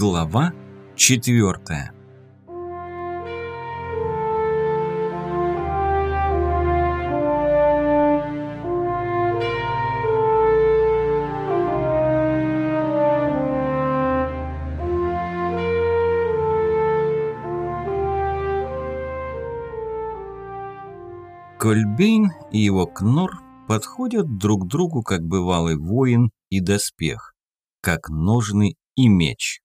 Глава четвертая Кольбейн и его Кнор подходят друг другу, как бывалый воин и доспех, как ножны и меч.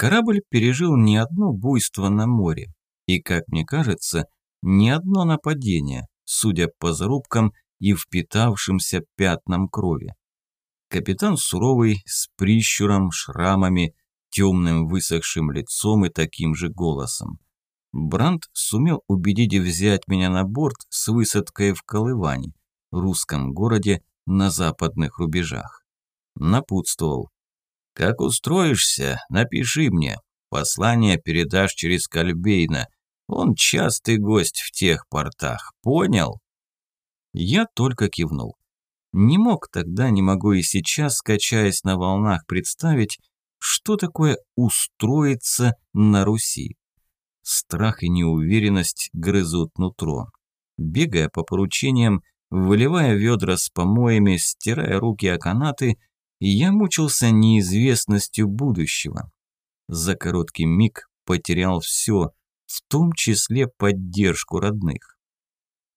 Корабль пережил не одно буйство на море и, как мне кажется, не одно нападение, судя по зарубкам и впитавшимся пятнам крови. Капитан суровый, с прищуром, шрамами, темным высохшим лицом и таким же голосом. Бранд сумел убедить взять меня на борт с высадкой в Колыване, русском городе на западных рубежах. Напутствовал. «Как устроишься, напиши мне. Послание передашь через Кальбейна. Он частый гость в тех портах. Понял?» Я только кивнул. Не мог тогда, не могу и сейчас, качаясь на волнах, представить, что такое устроиться на Руси. Страх и неуверенность грызут нутро. Бегая по поручениям, выливая ведра с помоями, стирая руки о канаты, я мучился неизвестностью будущего. За короткий миг потерял все, в том числе поддержку родных.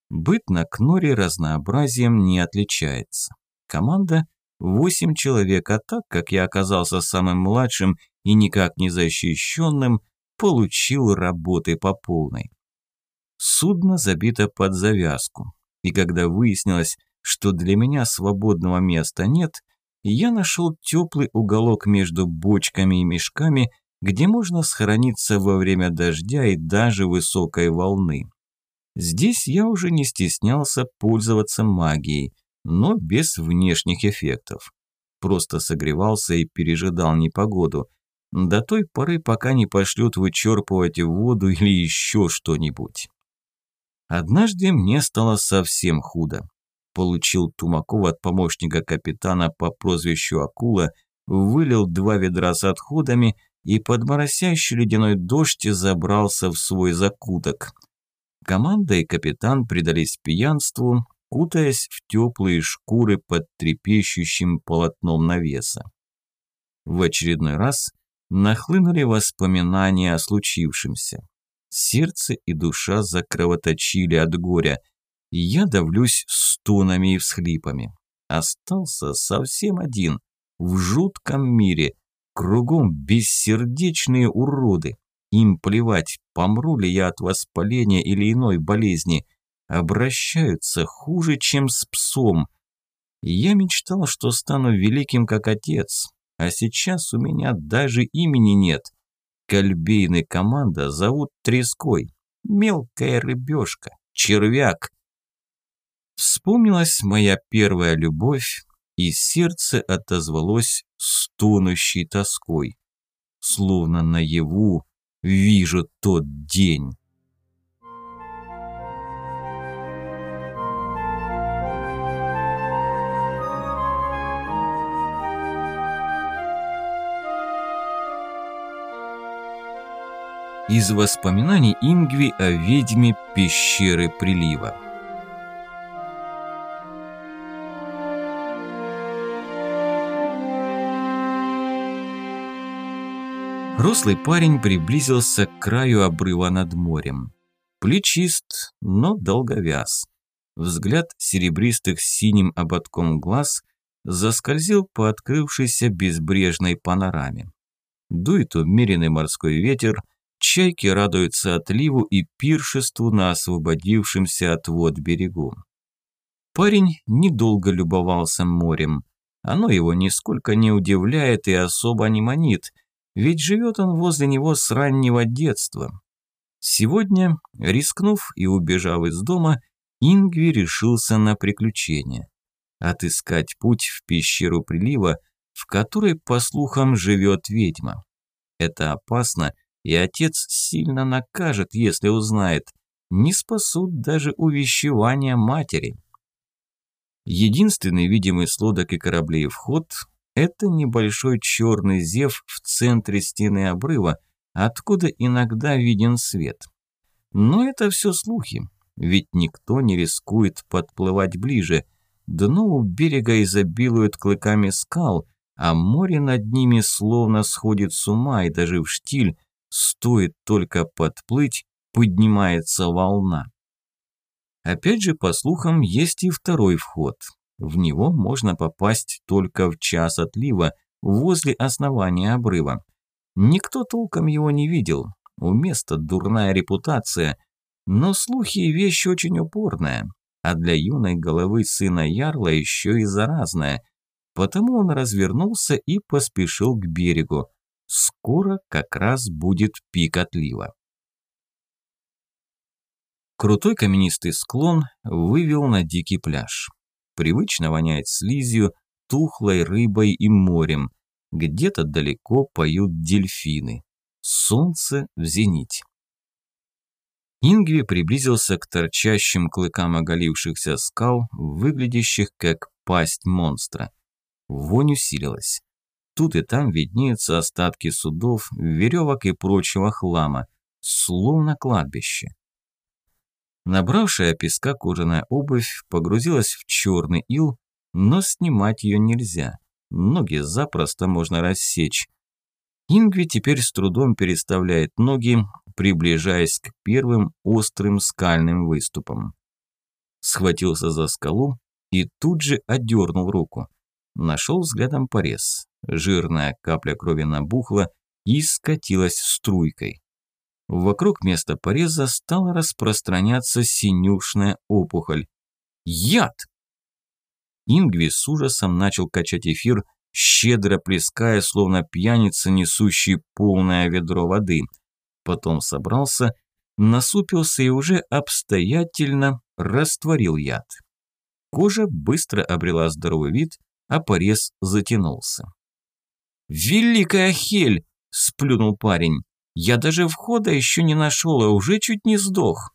Быт на Кноре разнообразием не отличается. Команда – восемь человек, а так как я оказался самым младшим и никак не защищенным – получил работы по полной. Судно забито под завязку, и когда выяснилось, что для меня свободного места нет, я нашел теплый уголок между бочками и мешками, где можно схорониться во время дождя и даже высокой волны. Здесь я уже не стеснялся пользоваться магией, но без внешних эффектов. Просто согревался и пережидал непогоду – до той поры, пока не пошлют вычерпывать воду или еще что-нибудь. Однажды мне стало совсем худо. Получил Тумакова от помощника капитана по прозвищу Акула, вылил два ведра с отходами и под моросящий ледяной дождь забрался в свой закуток. Команда и капитан предались пьянству, кутаясь в теплые шкуры под трепещущим полотном навеса. В очередной раз нахлынули воспоминания о случившемся. Сердце и душа закровоточили от горя. Я давлюсь стонами и всхлипами. Остался совсем один, в жутком мире, кругом бессердечные уроды. Им плевать, помру ли я от воспаления или иной болезни. Обращаются хуже, чем с псом. Я мечтал, что стану великим, как отец, а сейчас у меня даже имени нет. Кольбейны команда зовут Треской. Мелкая рыбешка, червяк. Вспомнилась моя первая любовь, и сердце отозвалось стонущей тоской. Словно наяву вижу тот день. из воспоминаний Ингви о ведьме пещеры прилива. Рослый парень приблизился к краю обрыва над морем. Плечист, но долговяз. Взгляд серебристых с синим ободком глаз заскользил по открывшейся безбрежной панораме. Дует умеренный морской ветер, Чайки радуются отливу и пиршеству на освободившемся от вод берегу. Парень недолго любовался морем. Оно его нисколько не удивляет и особо не манит, ведь живет он возле него с раннего детства. Сегодня, рискнув и убежав из дома, Ингви решился на приключение. Отыскать путь в пещеру прилива, в которой, по слухам, живет ведьма. Это опасно и отец сильно накажет, если узнает. Не спасут даже увещевания матери. Единственный видимый с лодок и кораблей вход это небольшой черный зев в центре стены обрыва, откуда иногда виден свет. Но это все слухи, ведь никто не рискует подплывать ближе. Дно у берега изобилует клыками скал, а море над ними словно сходит с ума, и даже в штиль, стоит только подплыть, поднимается волна. Опять же, по слухам, есть и второй вход. В него можно попасть только в час отлива, возле основания обрыва. Никто толком его не видел. У места дурная репутация. Но слухи – вещь очень упорная. А для юной головы сына Ярла еще и заразная. Потому он развернулся и поспешил к берегу. Скоро как раз будет пик отлива. Крутой каменистый склон вывел на дикий пляж. Привычно воняет слизью, тухлой рыбой и морем. Где-то далеко поют дельфины. Солнце в зените. Ингви приблизился к торчащим клыкам оголившихся скал, выглядящих как пасть монстра. Вонь усилилась. Тут и там виднеются остатки судов, веревок и прочего хлама, словно кладбище. Набравшая песка кожаная обувь погрузилась в черный ил, но снимать ее нельзя. Ноги запросто можно рассечь. Ингви теперь с трудом переставляет ноги, приближаясь к первым острым скальным выступам. Схватился за скалу и тут же одернул руку. Нашел взглядом порез. Жирная капля крови набухла и скатилась струйкой. Вокруг места пореза стала распространяться синюшная опухоль. Яд! Ингви с ужасом начал качать эфир, щедро плеская, словно пьяница, несущий полное ведро воды. Потом собрался, насупился и уже обстоятельно растворил яд. Кожа быстро обрела здоровый вид, а порез затянулся. «Великая хель!» – сплюнул парень. «Я даже входа еще не нашел, а уже чуть не сдох».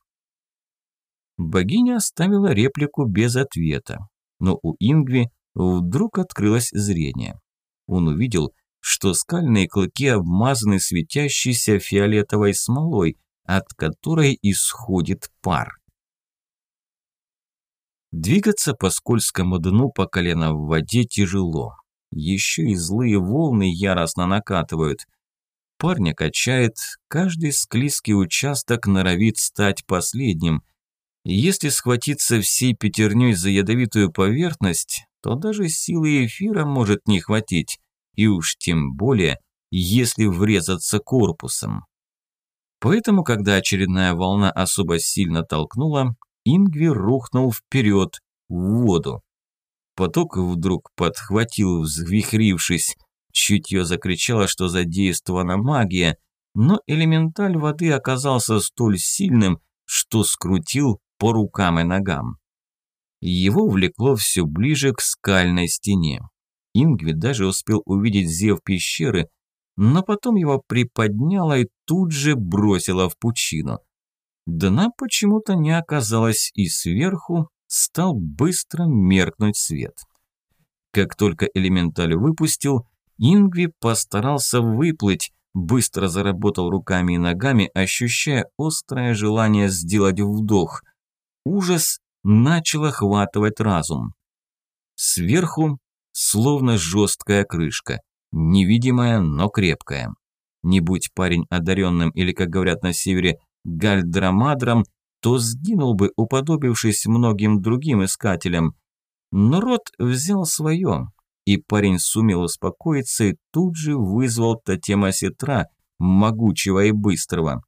Богиня оставила реплику без ответа но у Ингви вдруг открылось зрение. Он увидел, что скальные клыки обмазаны светящейся фиолетовой смолой, от которой исходит пар. Двигаться по скользкому дну по колено в воде тяжело. Еще и злые волны яростно накатывают. Парня качает, каждый склизкий участок норовит стать последним – если схватиться всей пятерней за ядовитую поверхность, то даже силы эфира может не хватить, и уж тем более, если врезаться корпусом. Поэтому, когда очередная волна особо сильно толкнула, Ингви рухнул вперед, в воду. Поток вдруг подхватил, взвихрившись. Чутье закричало, что задействована магия, но элементаль воды оказался столь сильным, что скрутил по рукам и ногам. Его влекло все ближе к скальной стене. Ингви даже успел увидеть зев пещеры, но потом его приподняло и тут же бросило в пучину. Дна почему-то не оказалось, и сверху стал быстро меркнуть свет. Как только элементаль выпустил, Ингви постарался выплыть, быстро заработал руками и ногами, ощущая острое желание сделать вдох – ужас начал охватывать разум. Сверху словно жесткая крышка, невидимая, но крепкая. Не будь парень одаренным или, как говорят на севере, гальдрамадром, то сгинул бы, уподобившись многим другим искателям. Но рот взял свое, и парень сумел успокоиться и тут же вызвал тотема сетра, могучего и быстрого.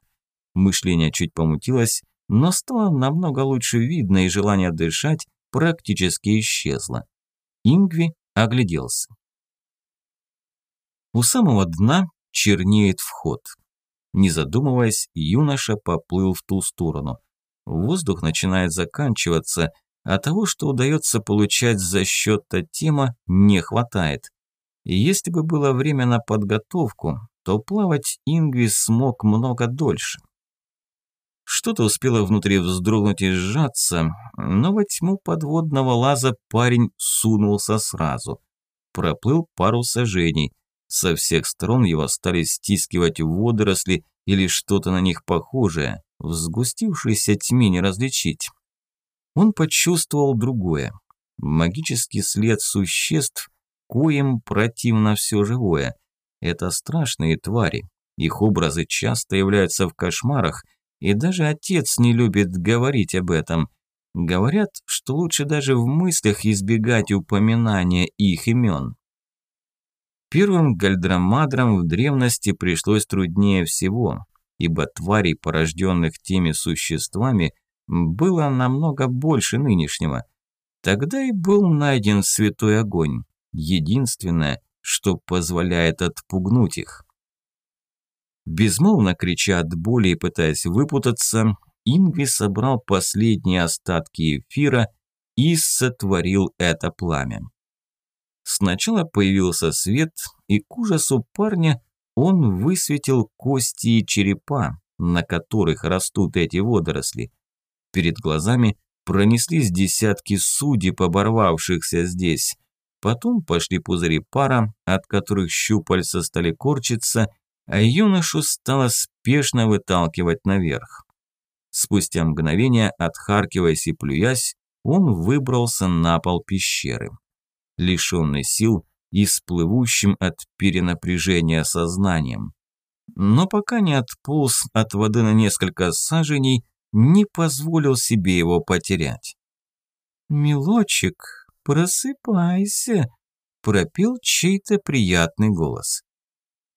Мышление чуть помутилось, но стало намного лучше видно, и желание дышать практически исчезло. Ингви огляделся. У самого дна чернеет вход. Не задумываясь, юноша поплыл в ту сторону. Воздух начинает заканчиваться, а того, что удается получать за счет тотема, не хватает. И если бы было время на подготовку, то плавать Ингви смог много дольше. Что-то успело внутри вздрогнуть и сжаться, но во тьму подводного лаза парень сунулся сразу. проплыл пару сажений. Со всех сторон его стали стискивать водоросли или что-то на них похожее. В сгустившейся тьме не различить. Он почувствовал другое. Магический след существ, коим противно все живое. Это страшные твари. Их образы часто являются в кошмарах, и даже отец не любит говорить об этом. Говорят, что лучше даже в мыслях избегать упоминания их имен. Первым гальдрамадрам в древности пришлось труднее всего, ибо тварей, порожденных теми существами, было намного больше нынешнего. Тогда и был найден святой огонь, единственное, что позволяет отпугнуть их. Безмолвно крича от боли и пытаясь выпутаться, Ингви собрал последние остатки эфира и сотворил это пламя. Сначала появился свет, и к ужасу парня он высветил кости и черепа, на которых растут эти водоросли. Перед глазами пронеслись десятки судеб, оборвавшихся здесь. Потом пошли пузыри пара, от которых щупальца стали корчиться, а юношу стало спешно выталкивать наверх. Спустя мгновение, отхаркиваясь и плюясь, он выбрался на пол пещеры. Лишенный сил и с плывущим от перенапряжения сознанием. Но пока не отполз от воды на несколько саженей, не позволил себе его потерять. «Милочек, просыпайся!» – пропел чей-то приятный голос.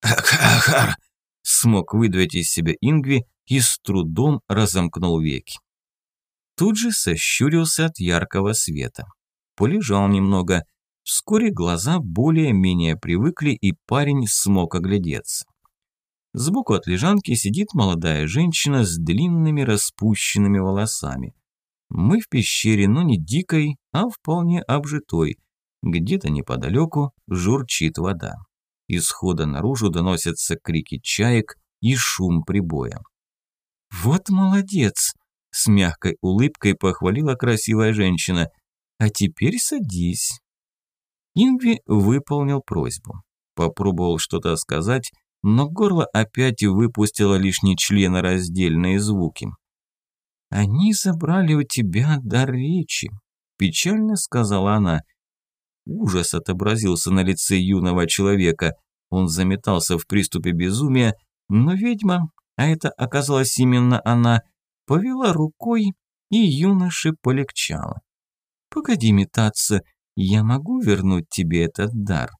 «Ахар!» – смог выдавить из себя Ингви и с трудом разомкнул веки. Тут же сощурился от яркого света. Полежал немного. Вскоре глаза более-менее привыкли, и парень смог оглядеться. Сбоку от лежанки сидит молодая женщина с длинными распущенными волосами. Мы в пещере, но не дикой, а вполне обжитой. Где-то неподалеку журчит вода. Из хода наружу доносятся крики чаек и шум прибоя. «Вот молодец!» – с мягкой улыбкой похвалила красивая женщина. «А теперь садись». Ингви выполнил просьбу. Попробовал что-то сказать, но горло опять выпустило лишь нечленораздельные звуки. «Они забрали у тебя дар речи», – печально сказала она. Ужас отобразился на лице юного человека. Он заметался в приступе безумия, но ведьма, а это оказалась именно она, повела рукой, и юноше полегчало. «Погоди метаться, я могу вернуть тебе этот дар.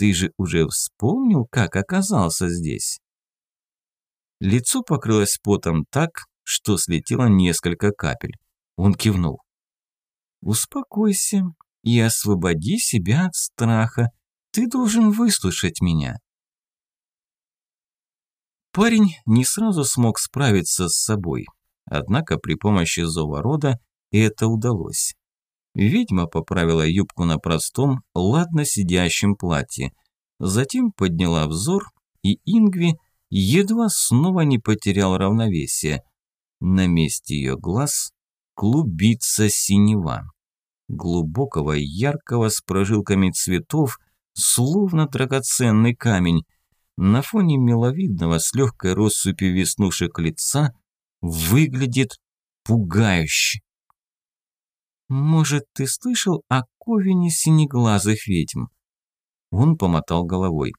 Ты же уже вспомнил, как оказался здесь?» Лицо покрылось потом так, что слетело несколько капель. Он кивнул. «Успокойся и освободи себя от страха. Ты должен выслушать меня». Парень не сразу смог справиться с собой, однако при помощи зова рода это удалось. Ведьма поправила юбку на простом, ладно сидящем платье. Затем подняла взор, и Ингви едва снова не потерял равновесие. На месте ее глаз клубится синева. Глубокого, яркого, с прожилками цветов, словно драгоценный камень. На фоне миловидного с легкой россыпью веснушек лица выглядит пугающе. «Может, ты слышал о ковине синеглазых ведьм?» Он помотал головой.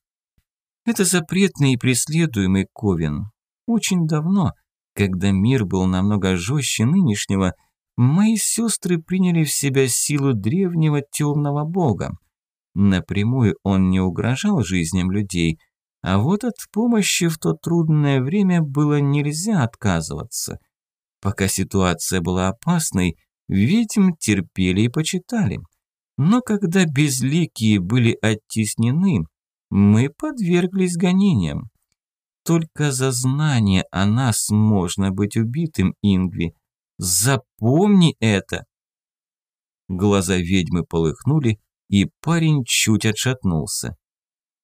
«Это запретный и преследуемый ковен. Очень давно, когда мир был намного жестче нынешнего, мои сестры приняли в себя силу древнего темного бога. Напрямую он не угрожал жизням людей, а вот от помощи в то трудное время было нельзя отказываться. Пока ситуация была опасной, ведьм терпели и почитали. Но когда безликие были оттеснены, мы подверглись гонениям. Только за знание о нас можно быть убитым, Ингви. Запомни это!» Глаза ведьмы полыхнули, и парень чуть отшатнулся.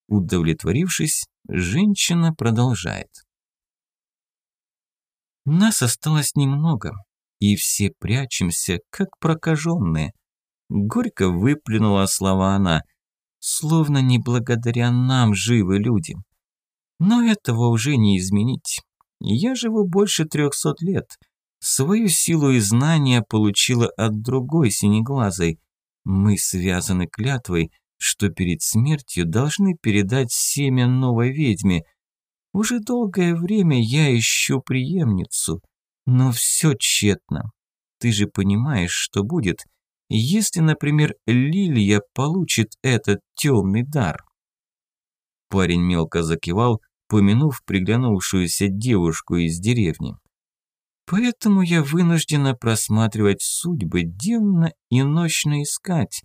Удовлетворившись, женщина продолжает. «Нас осталось немного, и все прячемся, как прокаженные. Горько выплюнула слова она. Словно не благодаря нам живы люди. Но этого уже не изменить. Я живу больше трехсот лет. Свою силу и знания получила от другой синеглазой. Мы связаны клятвой, что перед смертью должны передать семя новой ведьме. Уже долгое время я ищу преемницу, но все тщетно. Ты же понимаешь, что будет, если, например, Лилия получит этот темный дар. Парень мелко закивал, помянув приглянувшуюся девушку из деревни. Поэтому я вынуждена просматривать судьбы, денно и ночно искать.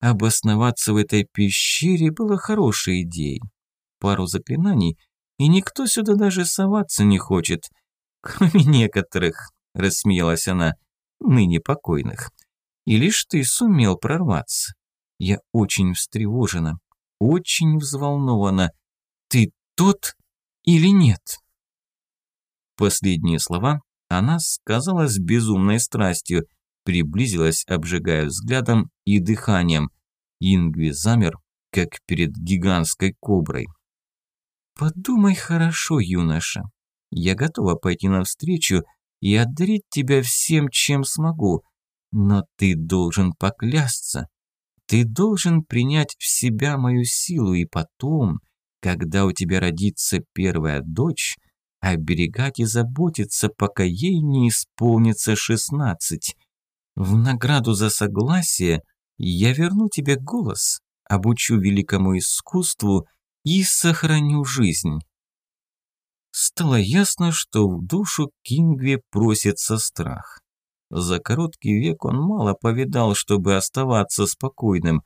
Обосноваться в этой пещере было хорошей идеей. Пару заклинаний, и никто сюда даже соваться не хочет. Кроме некоторых, рассмеялась она, ныне покойных. И лишь ты сумел прорваться. Я очень встревожена, очень взволнована. Ты тот или нет? Последние слова она сказала с безумной страстью, приблизилась, обжигая взглядом и дыханием. Ингви замер, как перед гигантской коброй. «Подумай хорошо, юноша. Я готова пойти навстречу и одарить тебя всем, чем смогу, но ты должен поклясться. Ты должен принять в себя мою силу и потом, когда у тебя родится первая дочь, оберегать и заботиться, пока ей не исполнится шестнадцать. В награду за согласие я верну тебе голос, обучу великому искусству и сохраню жизнь. Стало ясно, что в душу Кингве просится страх. За короткий век он мало повидал, чтобы оставаться спокойным.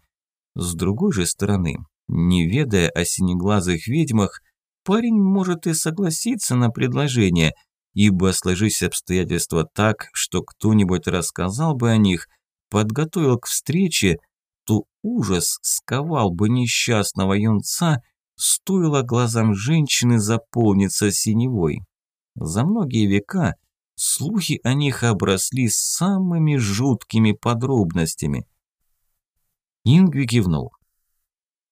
С другой же стороны, не ведая о синеглазых ведьмах, парень может и согласиться на предложение, ибо сложись обстоятельства так, что кто-нибудь рассказал бы о них, подготовил к встрече, то ужас сковал бы несчастного юнца, стоило глазам женщины заполниться синевой. За многие века слухи о них обросли самыми жуткими подробностями. Ингви кивнул.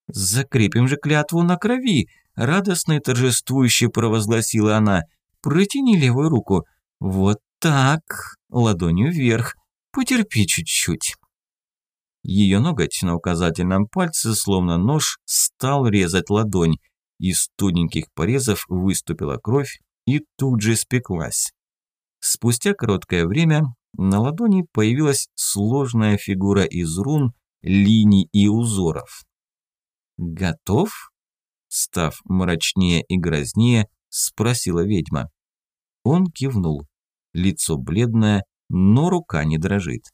«Закрепим же клятву на крови!» – радостно и торжествующе провозгласила она. «Протяни левую руку. Вот так, ладонью вверх. Потерпи чуть-чуть». Ее ноготь на указательном пальце, словно нож, стал резать ладонь. Из тоненьких порезов выступила кровь и тут же спеклась. Спустя короткое время на ладони появилась сложная фигура из рун, линий и узоров. «Готов?» Став мрачнее и грознее, спросила ведьма. Он кивнул. Лицо бледное, но рука не дрожит.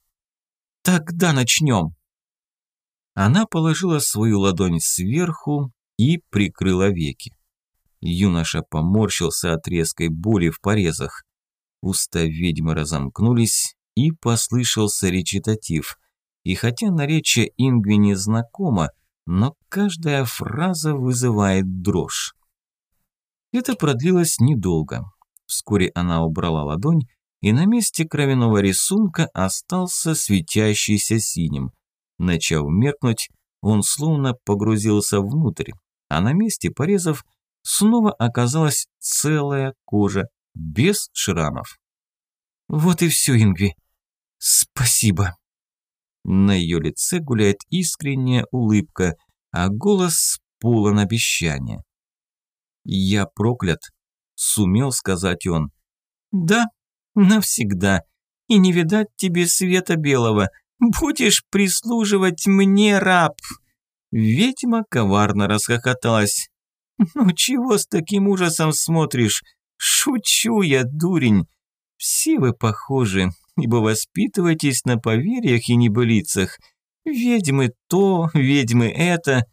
«Тогда начнем!» Она положила свою ладонь сверху и прикрыла веки. Юноша поморщился от резкой боли в порезах. Уста ведьмы разомкнулись, и послышался речитатив. И хотя наречие Ингви не знакомо, но каждая фраза вызывает дрожь. Это продлилось недолго. Вскоре она убрала ладонь, и на месте кровяного рисунка остался светящийся синим. Начав меркнуть, он словно погрузился внутрь, а на месте порезов снова оказалась целая кожа, без шрамов. «Вот и все, Ингви. Спасибо». На ее лице гуляет искренняя улыбка, а голос полон обещания. «Я проклят», – сумел сказать он. «Да, навсегда. И не видать тебе света белого. Будешь прислуживать мне, раб!» Ведьма коварно расхохоталась. «Ну чего с таким ужасом смотришь? Шучу я, дурень. Все вы похожи, ибо воспитываетесь на поверьях и небылицах. Ведьмы то, ведьмы это.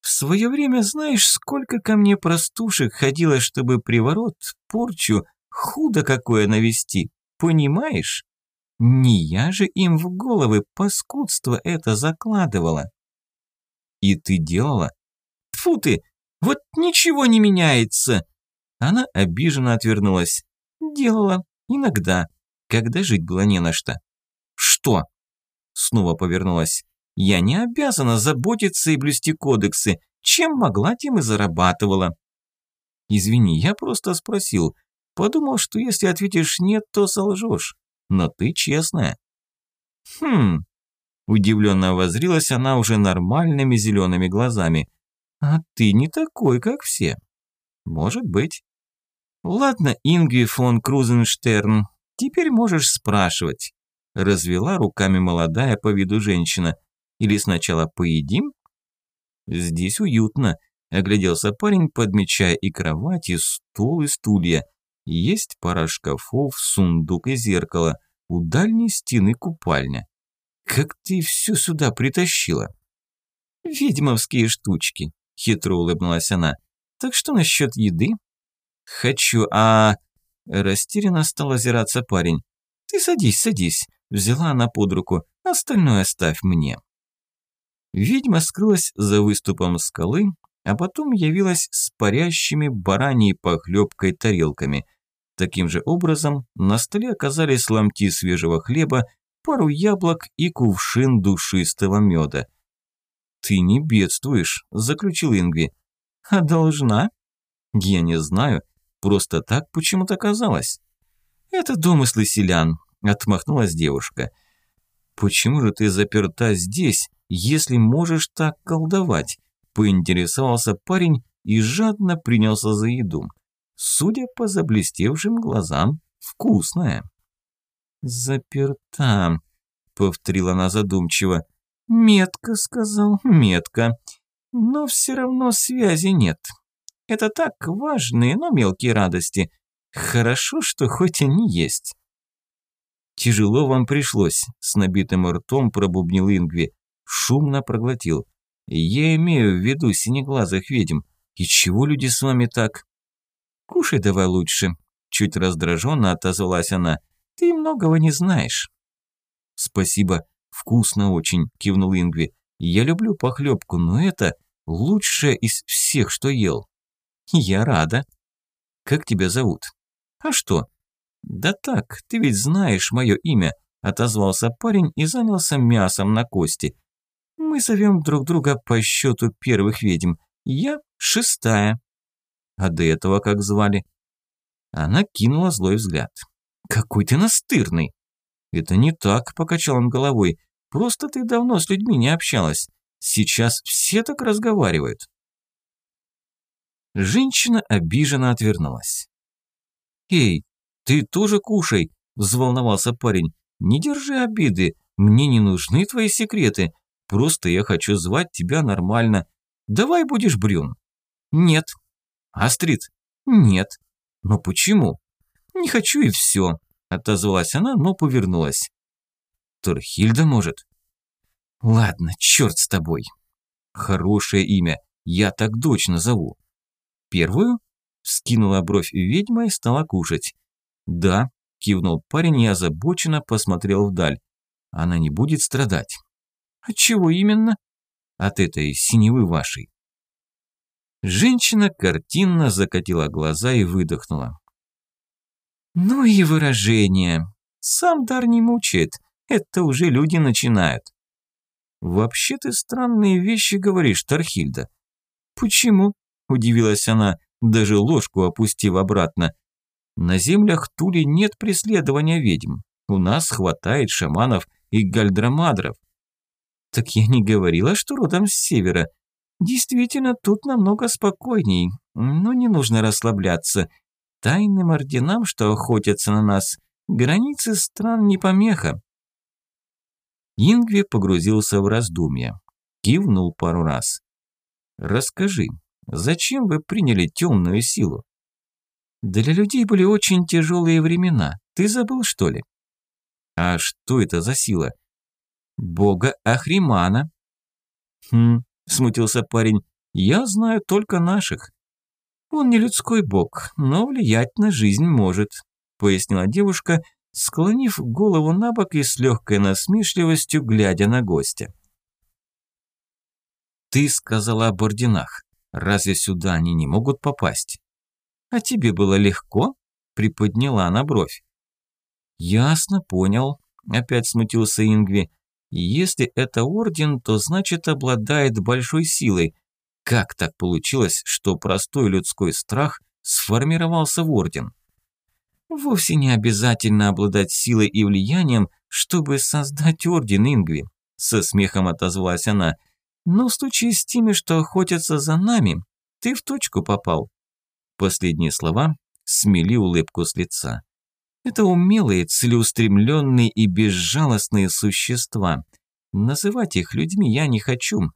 В свое время знаешь, сколько ко мне простушек ходило, чтобы приворот, порчу, худо какое навести, понимаешь? Не я же им в головы паскудство это закладывала. И ты делала? Тфу ты, вот ничего не меняется. Она обиженно отвернулась. Делала, иногда, когда жить было не на что. Что? Снова повернулась. Я не обязана заботиться и блюсти кодексы. Чем могла, тем и зарабатывала. Извини, я просто спросил. Подумал, что если ответишь «нет», то солжешь. Но ты честная. Хм. Удивленно возрилась она уже нормальными зелеными глазами. А ты не такой, как все. Может быть. Ладно, Ингви фон Крузенштерн, теперь можешь спрашивать. Развела руками молодая по виду женщина. Или сначала поедим? Здесь уютно, огляделся парень, подмечая и кровать, и стол, и стулья. Есть пара шкафов, сундук и зеркало. У дальней стены купальня. Как ты все сюда притащила? Ведьмовские штучки, хитро улыбнулась она. Так что насчет еды? Хочу, а... Растерянно стал озираться парень. Ты садись, садись. Взяла она под руку. Остальное оставь мне. Ведьма скрылась за выступом скалы, а потом явилась с парящими бараньей похлебкой тарелками. Таким же образом на столе оказались ломти свежего хлеба, пару яблок и кувшин душистого меда. «Ты не бедствуешь», – заключил Ингви. «А должна?» «Я не знаю, просто так почему-то казалось». «Это домыслы селян», – отмахнулась девушка. «Почему же ты заперта здесь, если можешь так колдовать?» Поинтересовался парень и жадно принялся за еду. Судя по заблестевшим глазам, вкусная. «Заперта», — повторила она задумчиво. «Метко», — сказал, — «метко. Но все равно связи нет. Это так важные, но мелкие радости. Хорошо, что хоть они есть». «Тяжело вам пришлось», – с набитым ртом пробубнил Ингви. Шумно проглотил. «Я имею в виду синеглазых ведьм. И чего люди с вами так?» «Кушай давай лучше», – чуть раздраженно отозвалась она. «Ты многого не знаешь». «Спасибо, вкусно очень», – кивнул Ингви. «Я люблю похлебку, но это лучшее из всех, что ел». «Я рада». «Как тебя зовут?» «А что?» «Да так, ты ведь знаешь мое имя», – отозвался парень и занялся мясом на кости. Мы зовем друг друга по счету первых ведьм. Я шестая. А до этого как звали? Она кинула злой взгляд. Какой ты настырный. Это не так, покачал он головой. Просто ты давно с людьми не общалась. Сейчас все так разговаривают. Женщина обиженно отвернулась. «Эй, ты тоже кушай», – взволновался парень. «Не держи обиды, мне не нужны твои секреты. Просто я хочу звать тебя нормально. Давай будешь Брюн. Нет. Астрид. Нет. Но почему? Не хочу и все. Отозвалась она, но повернулась. Торхильда может. Ладно, черт с тобой. Хорошее имя. Я так дочь назову. Первую? Скинула бровь ведьма и стала кушать. Да, кивнул парень и озабоченно посмотрел вдаль. Она не будет страдать. От чего именно? От этой синевы вашей. Женщина картинно закатила глаза и выдохнула. Ну и выражение. Сам дар не мучает. Это уже люди начинают. Вообще ты странные вещи говоришь, Тархильда. Почему? Удивилась она, даже ложку опустив обратно. На землях Тули нет преследования ведьм. У нас хватает шаманов и гальдрамадров. Так я не говорила, что родом с севера. Действительно, тут намного спокойней, но не нужно расслабляться. Тайным орденам, что охотятся на нас, границы стран не помеха. Ингви погрузился в раздумья. Кивнул пару раз. «Расскажи, зачем вы приняли темную силу?» «Для людей были очень тяжелые времена. Ты забыл, что ли?» «А что это за сила?» Бога Ахримана». «Хм», – смутился парень, – «я знаю только наших». «Он не людской бог, но влиять на жизнь может», – пояснила девушка, склонив голову на бок и с легкой насмешливостью глядя на гостя. «Ты сказала об орденах. Разве сюда они не могут попасть?» «А тебе было легко?» – приподняла она бровь. «Ясно, понял», – опять смутился Ингви. Если это орден, то значит обладает большой силой. Как так получилось, что простой людской страх сформировался в орден? Вовсе не обязательно обладать силой и влиянием, чтобы создать орден Ингви, со смехом отозвалась она. Но в случае с теми, что охотятся за нами, ты в точку попал. Последние слова смели улыбку с лица. Это умелые, целеустремленные и безжалостные существа. Называть их людьми я не хочу.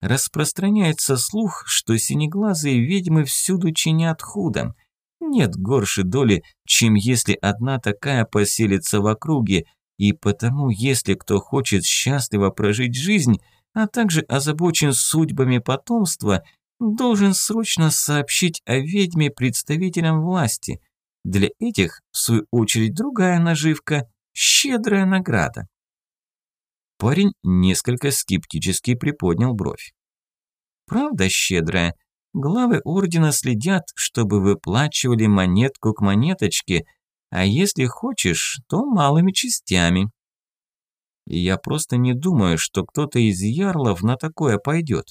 Распространяется слух, что синеглазые ведьмы всюду чинят худо. Нет горше доли, чем если одна такая поселится в округе, и потому, если кто хочет счастливо прожить жизнь, а также озабочен судьбами потомства, должен срочно сообщить о ведьме представителям власти. Для этих, в свою очередь, другая наживка – щедрая награда. Парень несколько скептически приподнял бровь. Правда щедрая? Главы ордена следят, чтобы выплачивали монетку к монеточке, а если хочешь, то малыми частями. Я просто не думаю, что кто-то из ярлов на такое пойдет.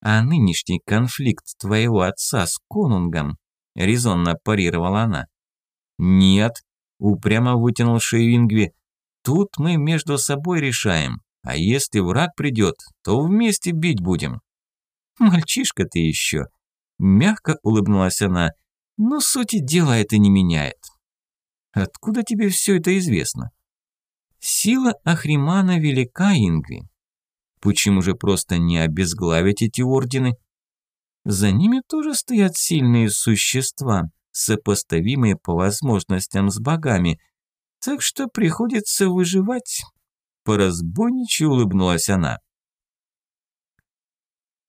А нынешний конфликт твоего отца с конунгом, резонно парировала она. Нет, упрямо вытянул шею Ингви, тут мы между собой решаем, а если враг придет, то вместе бить будем. Мальчишка ты еще. Мягко улыбнулась она, но сути дела это не меняет. Откуда тебе все это известно? Сила Ахримана велика, Ингви. Почему же просто не обезглавить эти ордены? За ними тоже стоят сильные существа, сопоставимые по возможностям с богами, так что приходится выживать. Поразбойничьи улыбнулась она.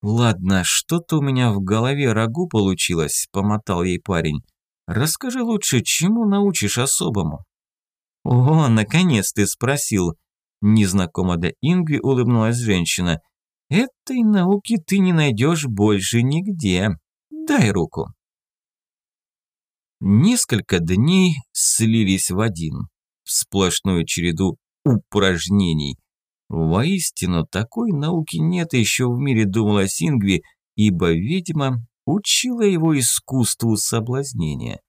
«Ладно, что-то у меня в голове рагу получилось», – помотал ей парень. «Расскажи лучше, чему научишь особому?» «О, наконец ты спросил!» Незнакомо до Ингви улыбнулась женщина. «Этой науки ты не найдешь больше нигде. Дай руку». Несколько дней слились в один, в сплошную череду упражнений. Воистину, такой науки нет еще в мире, думала Сингви, ибо ведьма учила его искусству соблазнения.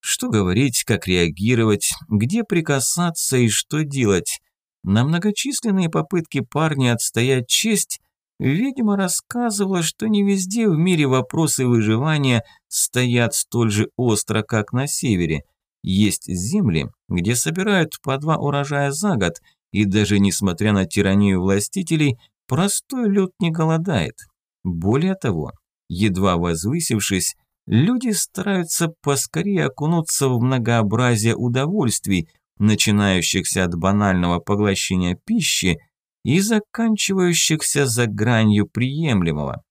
Что говорить, как реагировать, где прикасаться и что делать. На многочисленные попытки парня отстоять честь, ведьма рассказывала, что не везде в мире вопросы выживания стоят столь же остро, как на севере. Есть земли, где собирают по два урожая за год, и даже несмотря на тиранию властителей, простой люд не голодает. Более того, едва возвысившись, люди стараются поскорее окунуться в многообразие удовольствий, начинающихся от банального поглощения пищи и заканчивающихся за гранью приемлемого.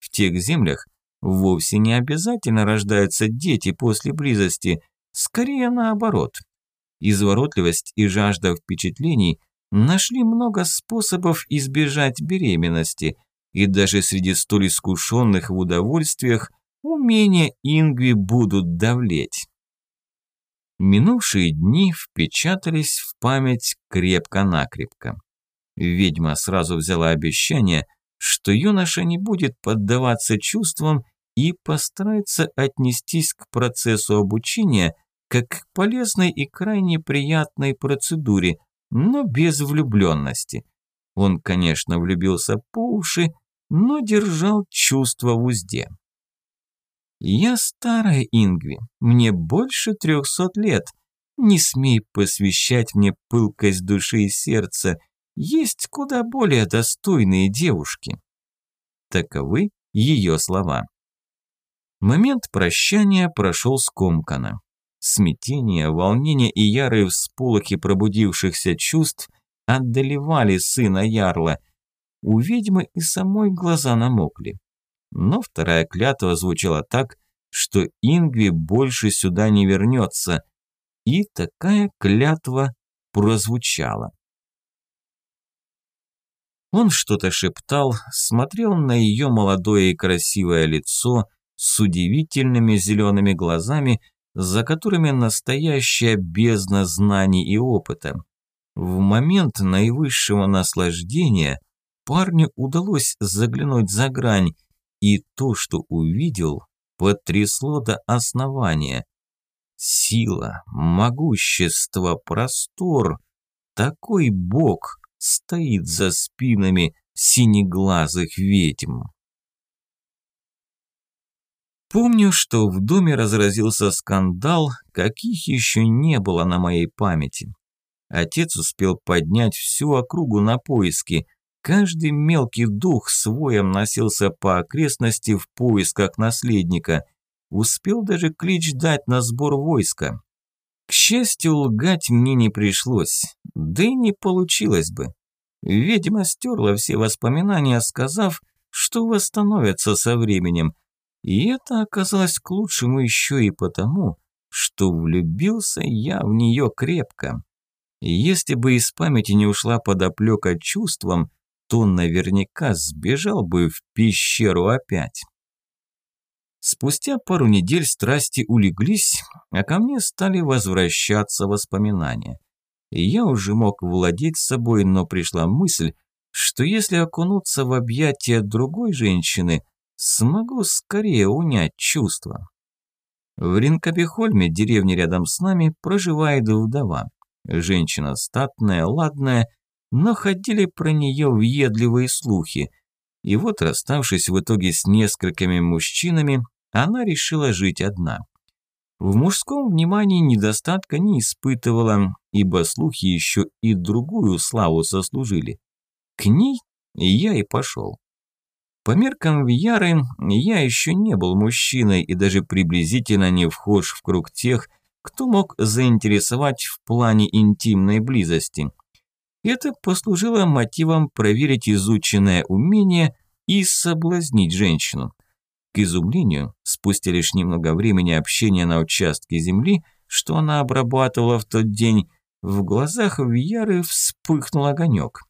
В тех землях вовсе не обязательно рождаются дети после близости, скорее наоборот. Изворотливость и жажда впечатлений нашли много способов избежать беременности, и даже среди столь искушенных в удовольствиях умения Ингви будут давлеть. Минувшие дни впечатались в память крепко-накрепко. Ведьма сразу взяла обещание, что юноша не будет поддаваться чувствам и постарается отнестись к процессу обучения как к полезной и крайне приятной процедуре, но без влюбленности. Он, конечно, влюбился по уши, но держал чувства в узде. «Я старая Ингви, мне больше трехсот лет. Не смей посвящать мне пылкость души и сердца. Есть куда более достойные девушки». Таковы ее слова. Момент прощания прошел скомканно. Смятение, волнение и ярые всполохи пробудившихся чувств отдалевали сына Ярла. У ведьмы и самой глаза намокли но вторая клятва звучала так, что Ингви больше сюда не вернется. И такая клятва прозвучала. Он что-то шептал, смотрел на ее молодое и красивое лицо с удивительными зелеными глазами, за которыми настоящая бездна знаний и опыта. В момент наивысшего наслаждения парню удалось заглянуть за грань, и то, что увидел, потрясло до основания. Сила, могущество, простор. Такой бог стоит за спинами синеглазых ведьм. Помню, что в доме разразился скандал, каких еще не было на моей памяти. Отец успел поднять всю округу на поиски. Каждый мелкий дух своем носился по окрестности в поисках наследника. Успел даже клич дать на сбор войска. К счастью, лгать мне не пришлось, да и не получилось бы. Ведьма стерла все воспоминания, сказав, что восстановятся со временем. И это оказалось к лучшему еще и потому, что влюбился я в нее крепко. Если бы из памяти не ушла подоплека чувством, то наверняка сбежал бы в пещеру опять. Спустя пару недель страсти улеглись, а ко мне стали возвращаться воспоминания. Я уже мог владеть собой, но пришла мысль, что если окунуться в объятия другой женщины, смогу скорее унять чувства. В Ринкабихольме, деревне рядом с нами, проживает вдова. Женщина статная, ладная, но ходили про нее въедливые слухи. И вот, расставшись в итоге с несколькими мужчинами, она решила жить одна. В мужском внимании недостатка не испытывала, ибо слухи еще и другую славу сослужили. К ней я и пошел. По меркам Вьяры я еще не был мужчиной и даже приблизительно не вхож в круг тех, кто мог заинтересовать в плане интимной близости. Это послужило мотивом проверить изученное умение и соблазнить женщину. К изумлению, спустя лишь немного времени общения на участке земли, что она обрабатывала в тот день, в глазах Вьяры вспыхнул огонек.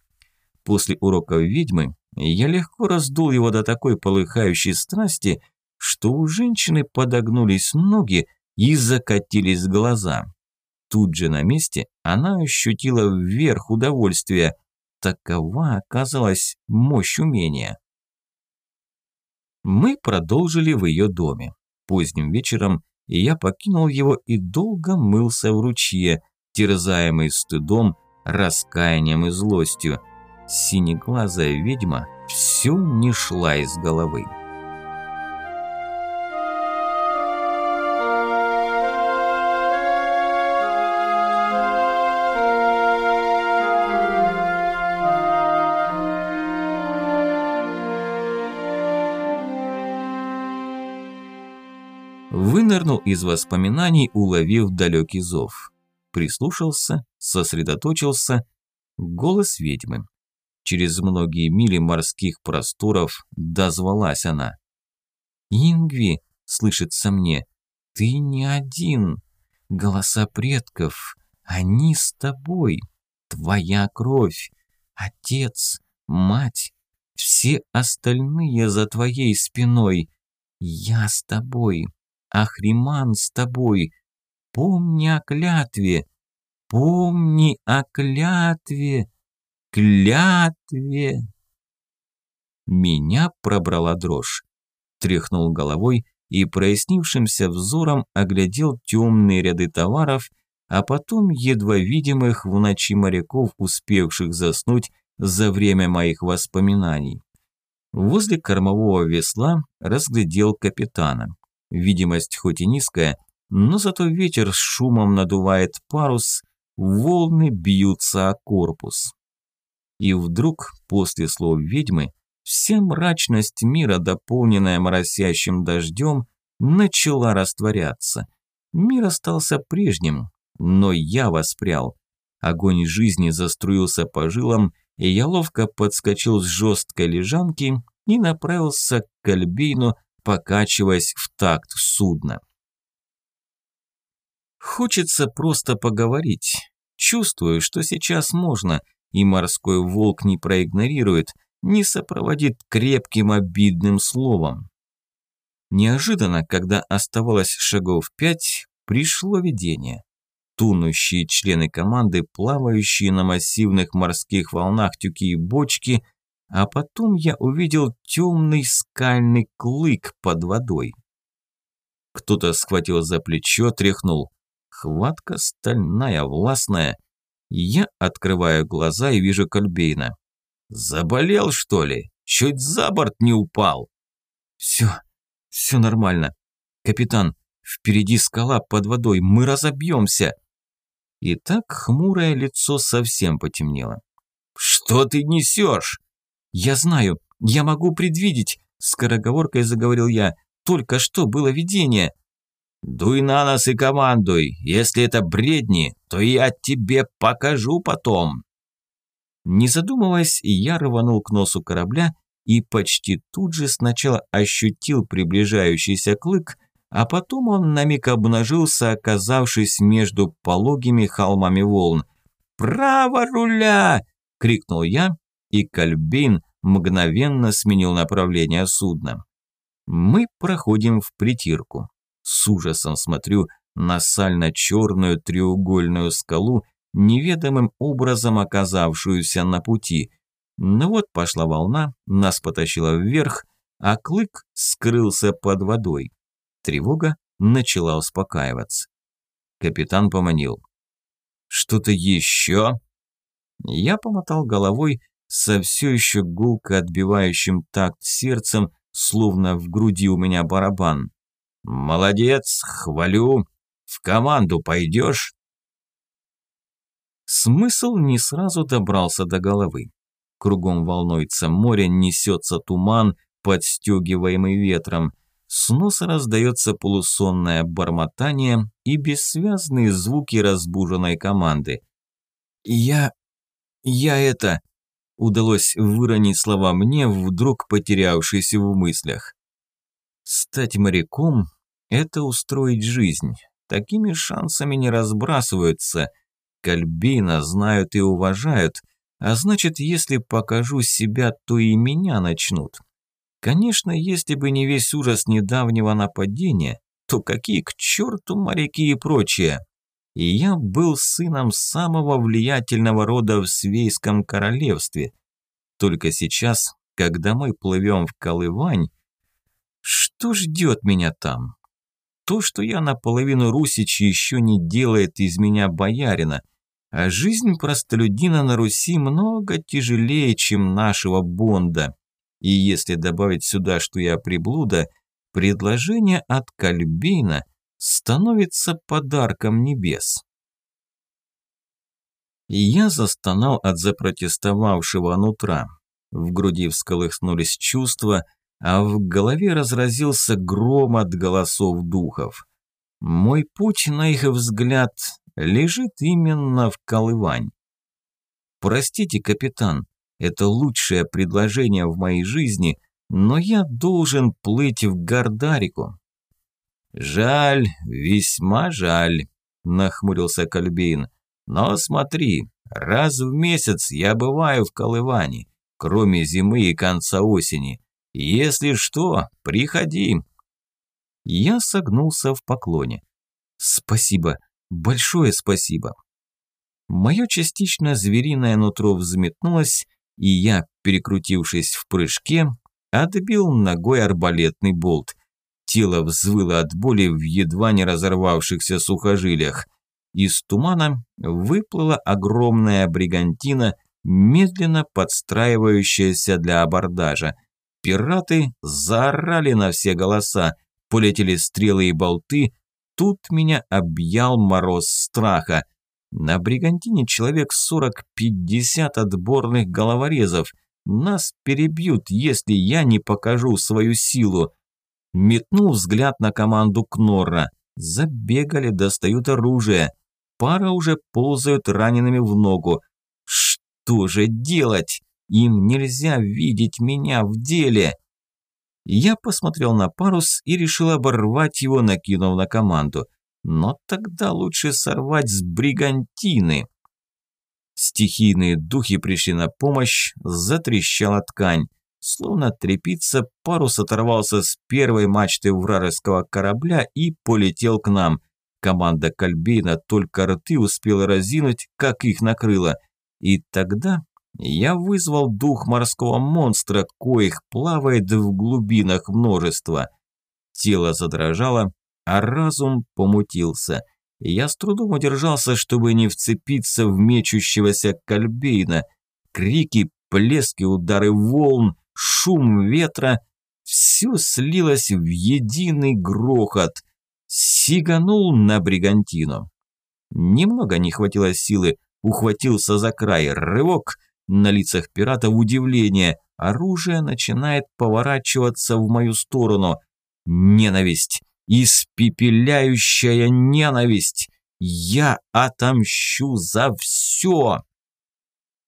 После уроков ведьмы я легко раздул его до такой полыхающей страсти, что у женщины подогнулись ноги, и закатились глаза. Тут же на месте она ощутила вверх удовольствия. Такова оказалась мощь умения. Мы продолжили в ее доме. Поздним вечером я покинул его и долго мылся в ручье, терзаемый стыдом, раскаянием и злостью. Синеглазая ведьма все не шла из головы. Из воспоминаний, уловив далекий зов. Прислушался, сосредоточился. Голос ведьмы. Через многие мили морских просторов дозвалась она. «Ингви!» – слышится мне. «Ты не один. Голоса предков. Они с тобой. Твоя кровь. Отец, мать. Все остальные за твоей спиной. Я с тобой. Ахриман с тобой. Помни о клятве, помни о клятве, клятве. Меня пробрала дрожь. Тряхнул головой и прояснившимся взором оглядел темные ряды товаров, а потом едва видимых в ночи моряков, успевших заснуть за время моих воспоминаний. Возле кормового весла разглядел капитана. Видимость хоть и низкая, но зато ветер с шумом надувает парус, волны бьются о корпус. И вдруг, после слов ведьмы, вся мрачность мира, дополненная моросящим дождем, начала растворяться. Мир остался прежним, но я воспрял. Огонь жизни заструился по жилам, и я ловко подскочил с жесткой лежанки и направился к Кальбейну, покачиваясь в такт судна. Хочется просто поговорить. Чувствую, что сейчас можно, и морской волк не проигнорирует, не сопроводит крепким обидным словом. Неожиданно, когда оставалось шагов пять, пришло видение. тунущие члены команды, плавающие на массивных морских волнах тюки и бочки, а потом я увидел темный скальный клык под водой. Кто-то схватил за плечо, тряхнул. Хватка стальная, властная. Я открываю глаза и вижу Кольбейна. «Заболел, что ли? Чуть за борт не упал!» «Все, все нормально. Капитан, впереди скала под водой, мы разобьемся!» И так хмурое лицо совсем потемнело. «Что ты несешь?» «Я знаю, я могу предвидеть», – скороговоркой заговорил я. «Только что было видение». «Дуй на нас и командуй. Если это бредни, то я тебе покажу потом». Не задумываясь, я рванул к носу корабля и почти тут же сначала ощутил приближающийся клык, а потом он на миг обнажился, оказавшись между пологими холмами волн. «Право руля!» – крикнул я, и Кальбейн мгновенно сменил направление судна. Мы проходим в притирку. С ужасом смотрю на сально-черную треугольную скалу, неведомым образом оказавшуюся на пути. Но вот пошла волна, нас потащила вверх, а клык скрылся под водой. Тревога начала успокаиваться. Капитан поманил. «Что-то еще?» Я помотал головой со все еще гулко отбивающим такт сердцем, словно в груди у меня барабан. «Молодец, хвалю. В команду пойдешь?» Смысл не сразу добрался до головы. Кругом волнуется море, несется туман, подстегиваемый ветром – с носа раздается полусонное бормотание и бессвязные звуки разбуженной команды. «Я... я это...» Удалось выронить слова мне, вдруг потерявшись в мыслях. Стать моряком – это устроить жизнь. Такими шансами не разбрасываются. Кальбейна знают и уважают, а значит, если покажу себя, то и меня начнут. Конечно, если бы не весь ужас недавнего нападения, то какие к черту моряки и прочее. И я был сыном самого влиятельного рода в Свейском королевстве. Только сейчас, когда мы плывем в Колывань, что ждет меня там? То, что я наполовину русич еще не делает из меня боярина, а жизнь простолюдина на Руси много тяжелее, чем нашего Бонда. И если добавить сюда, что я приблуда, предложение от Кальбейна становится подарком небес. И я застонал от запротестовавшего нутра. В груди всколыхнулись чувства, а в голове разразился гром от голосов духов. Мой путь, на их взгляд, лежит именно в Колывань. «Простите, капитан, это лучшее предложение в моей жизни, но я должен плыть в Гардарику. Жаль, весьма жаль, нахмурился Кальбин. Но смотри, раз в месяц я бываю в Колыване, кроме зимы и конца осени. Если что, приходи. Я согнулся в поклоне. Спасибо, большое спасибо. Мое частично звериное нутро взметнулось, и я, перекрутившись в прыжке, отбил ногой арбалетный болт. Тело взвыло от боли в едва не разорвавшихся сухожилиях. Из тумана выплыла огромная бригантина, медленно подстраивающаяся для абордажа. Пираты заорали на все голоса, полетели стрелы и болты. Тут меня объял мороз страха. На Бригантине человек 40-50 отборных головорезов. Нас перебьют, если я не покажу свою силу. Метнул взгляд на команду Кнорра. Забегали, достают оружие. Пара уже ползают ранеными в ногу. Что же делать? Им нельзя видеть меня в деле. Я посмотрел на парус и решил оборвать его, накинув на команду. Но тогда лучше сорвать с бригантины. Стихийные духи пришли на помощь, затрещала ткань. Словно трепица, парус оторвался с первой мачты вражеского корабля и полетел к нам. команда Кальбейна только рты успела разинуть, как их накрыло. И тогда я вызвал дух морского монстра, коих плавает в глубинах множество. Тело задрожало, а разум помутился. Я с трудом удержался, чтобы не вцепиться в мечущегося Кальбейна. Крики, плески, удары волн, шум ветра – все слилось в единый грохот. Сиганул на бригантину. Немного не хватило силы, ухватился за край, рывок – на лицах пиратов удивление. Оружие начинает поворачиваться в мою сторону. Ненависть. Испепеляющая ненависть. Я отомщу за все.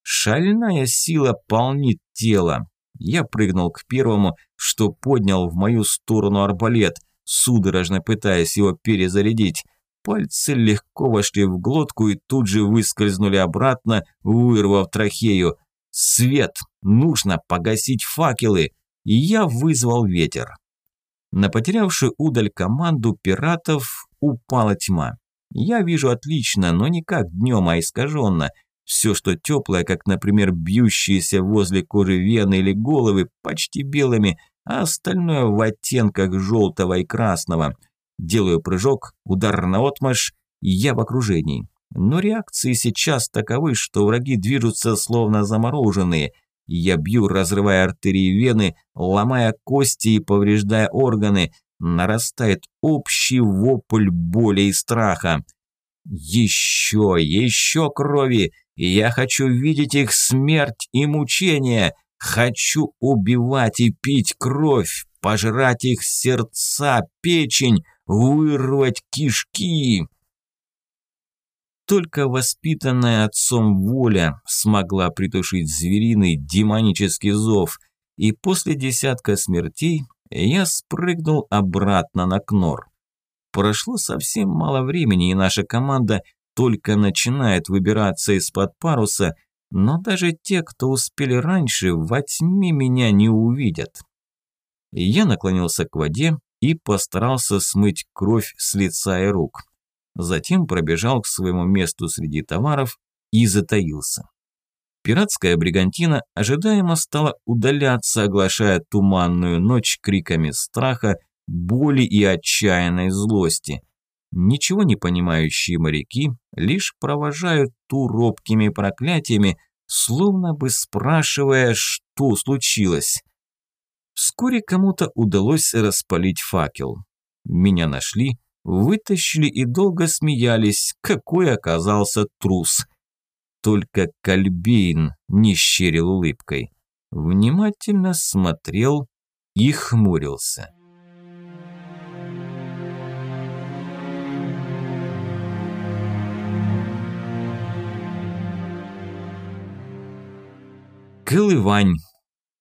Шальная сила полнит тело. Я прыгнул к первому, что поднял в мою сторону арбалет, судорожно пытаясь его перезарядить. Пальцы легко вошли в глотку и тут же выскользнули обратно, вырвав трахею. «Свет! Нужно погасить факелы!» И я вызвал ветер. На потерявшую удаль команду пиратов упала тьма. Я вижу отлично, но не как днем, а искаженно. Все, что теплое, как, например, бьющиеся возле кожи вены или головы, почти белыми, а остальное в оттенках желтого и красного – Делаю прыжок, удар на отмаш, и я в окружении. Но реакции сейчас таковы, что враги движутся словно замороженные. Я бью, разрывая артерии вены, ломая кости и повреждая органы. Нарастает общий вопль боли и страха. Еще, еще крови! Я хочу видеть их смерть и мучения. Хочу убивать и пить кровь, пожрать их сердца, печень, вырвать кишки. Только воспитанная отцом воля смогла притушить звериный демонический зов, и после десятка смертей я спрыгнул обратно на Кнор. Прошло совсем мало времени, и наша команда только начинает выбираться из-под паруса, но даже те, кто успели раньше, во тьме меня не увидят. Я наклонился к воде и постарался смыть кровь с лица и рук. Затем пробежал к своему месту среди товаров и затаился. Пиратская бригантина ожидаемо стала удаляться, оглашая туманную ночь криками страха, боли и отчаянной злости. Ничего не понимающие моряки лишь провожают ту робкими проклятиями, словно бы спрашивая, что случилось. Вскоре кому-то удалось распалить факел. Меня нашли, вытащили и долго смеялись, какой оказался трус. Только Кальбейн не щерил улыбкой. Внимательно смотрел и хмурился. Колывань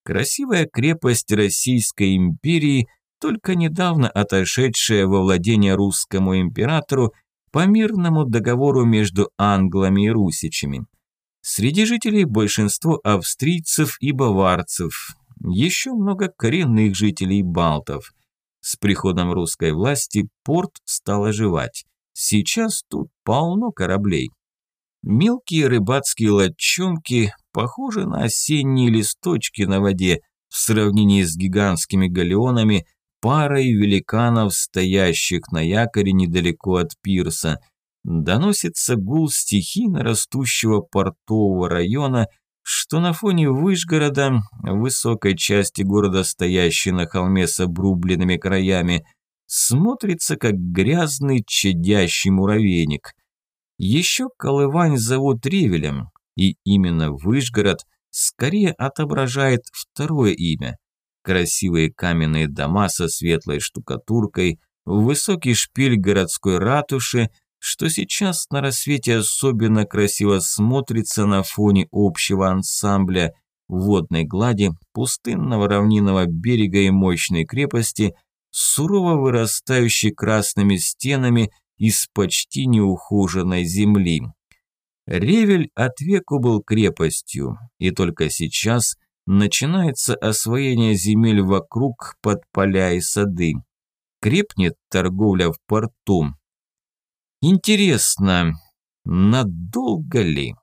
Красивая крепость Российской империи, только недавно отошедшая во владение русскому императору по мирному договору между англами и русичами. Среди жителей большинство австрийцев и баварцев, еще много коренных жителей балтов. С приходом русской власти порт стал оживать. Сейчас тут полно кораблей. Мелкие рыбацкие лодчонки похожи на осенние листочки на воде в сравнении с гигантскими галеонами, парой великанов, стоящих на якоре недалеко от пирса. Доносится гул стихийно растущего портового района, что на фоне Выжгорода, высокой части города, стоящей на холме с обрубленными краями, смотрится как грязный чадящий муравейник – еще Колывань зовут Ревелем, и именно Выжгород скорее отображает второе имя. Красивые каменные дома со светлой штукатуркой, высокий шпиль городской ратуши, что сейчас на рассвете особенно красиво смотрится на фоне общего ансамбля водной глади, пустынного равнинного берега и мощной крепости, сурово вырастающей красными стенами – из почти неухоженной земли. Ревель от веку был крепостью, и только сейчас начинается освоение земель вокруг под поля и сады. Крепнет торговля в порту. Интересно, надолго ли?